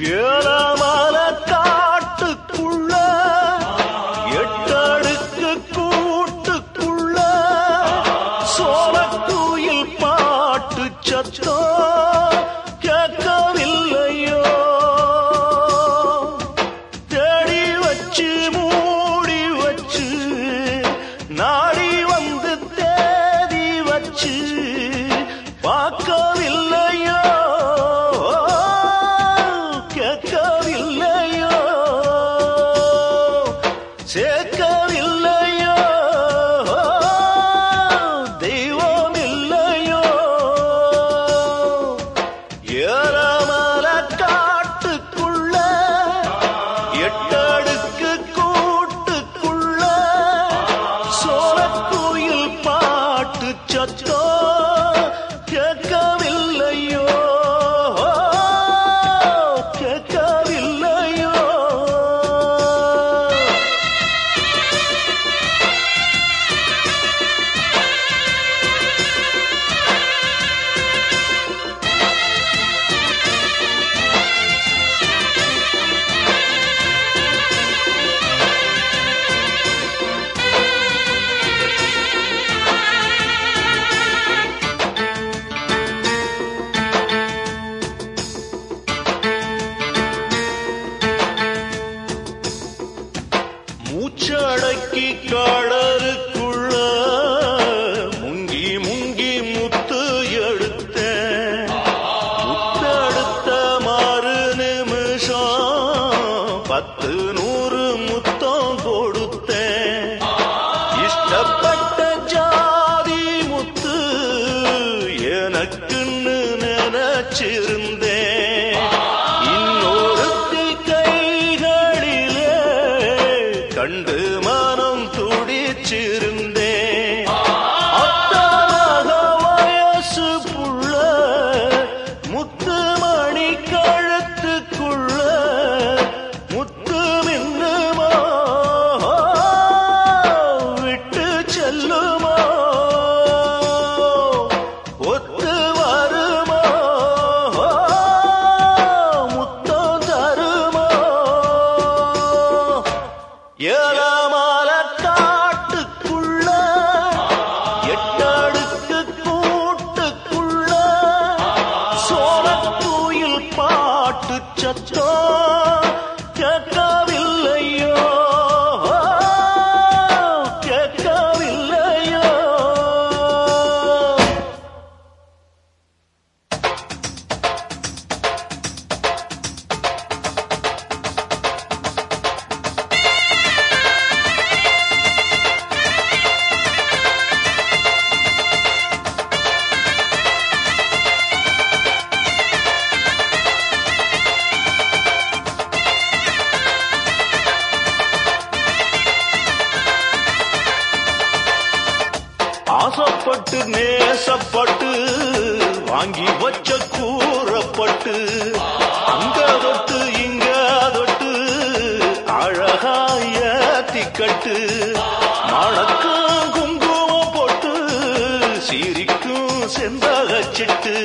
ஏழமல காட்டுக்குள்ள எட்டடுக்கு கூட்டுக்குள்ள சோழக்குயில் பாட்டு சத்தம். the உச்சத்தோ ஆசைப்பட்டு நேசப்பட்டு வாங்கி வச்ச கூறப்பட்டு அங்க தொட்டு இங்க தொட்டு அழகாய திக்கட்டு மணக்கும் குங்குமம் போட்டு சீரிக்கும் செந்தகச்சிட்டு